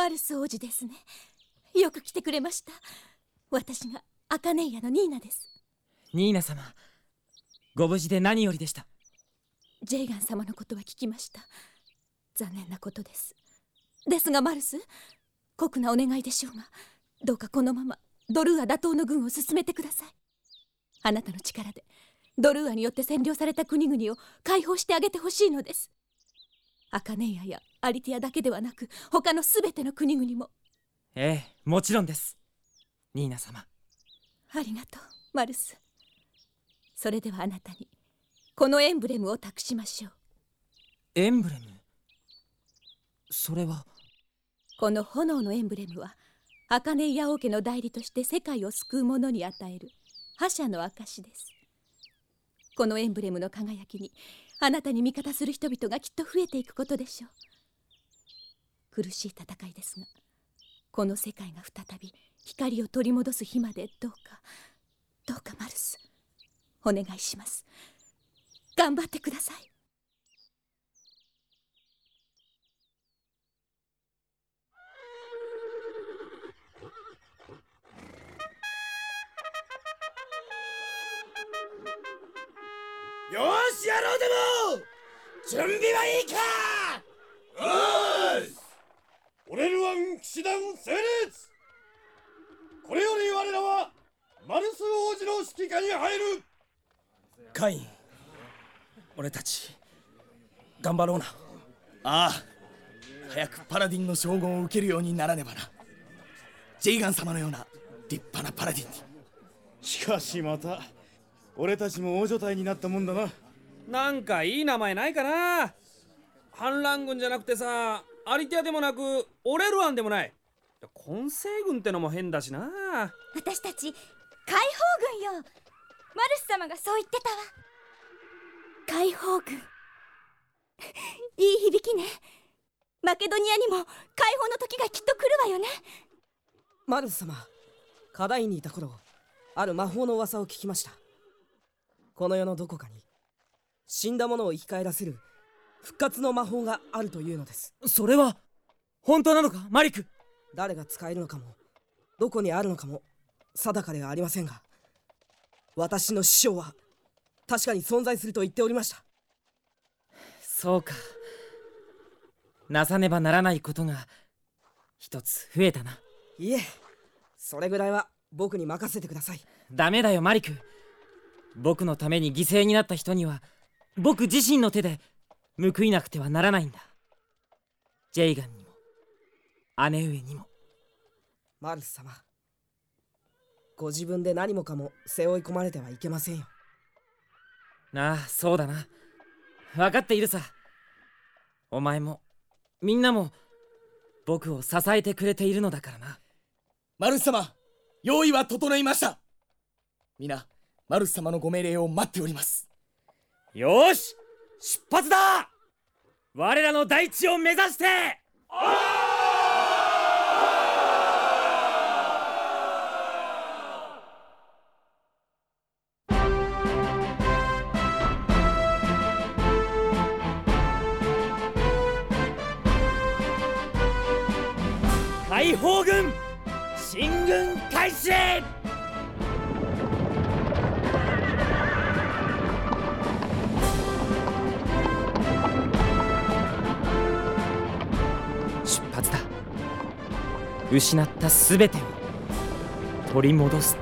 マルス王子ですね。よく来てくれました。私がアカネイアのニーナです。ニーナ様ご無事で何よりでした。ジェイガン様のことは聞きました。残念なことです。ですがマルス酷なお願いでしょうがどうかこのままドルーア打倒の軍を進めてください。あなたの力でドルーアによって占領された国々を解放してあげてほしいのですアカネイアやアリティアだけではなく他のすべての国々も。ええもちろんです。ニーナ様。ありがとうマルス。それではあなたにこのエンブレムを託しましょう。エンブレム？それは？この炎のエンブレムはアカネイア王家の代理として世界を救う者に与える覇者の証です。このエンブレムの輝きにあなたに味方する人々がきっと増えていくことでしょう。苦しい戦いですがこの世界が再び光を取り戻す日までどうかどうかマルスお願いします。頑張ってください。よしやろうでも準備はいいか！よし！俺ルワン騎士団成立！これより我らはマルス王子の指揮下に入る！カイン俺たち頑張ろうな。ああ早くパラディンの称号を受けるようにならねばな。ジェイガン様のような立派なパラディンに。しかしまた俺たちも大所帯になったもんだな。なんかいい名前ないかな。反乱軍じゃなくてさアリティアでもなくオレルアンでもない。混成軍ってのも変だしな。私たち解放軍よ。マルス様がそう言ってたわ。解放軍。いい響きね。マケドニアにも解放の時がきっと来るわよね。マルス様課題にいた頃ある魔法の噂を聞きましたこの世のどこかに死んだ者を生き返らせる復活の魔法があるというのです。それは本当なのか？マリク。誰が使えるのかもどこにあるのかも定かではありませんが私の師匠は確かに存在すると言っておりました。そうか。なさねばならないことが一つ増えたな。いえそれぐらいは僕に任せてください。ダメだよマリク僕のために犠牲になった人には僕自身の手で報いなくてはならないんだ。ジェイガンにも姉上にも。マルス様ご自分で何もかも背負い込まれてはいけませんよ。ああそうだな。分かっているさ。お前もみんなも僕を支えてくれているのだからな。マルス様用意は整いました。皆マルス様のご命令を待っております。よし出発だ。我らの大地を目指して。解放軍進軍開始失った全てを取り戻す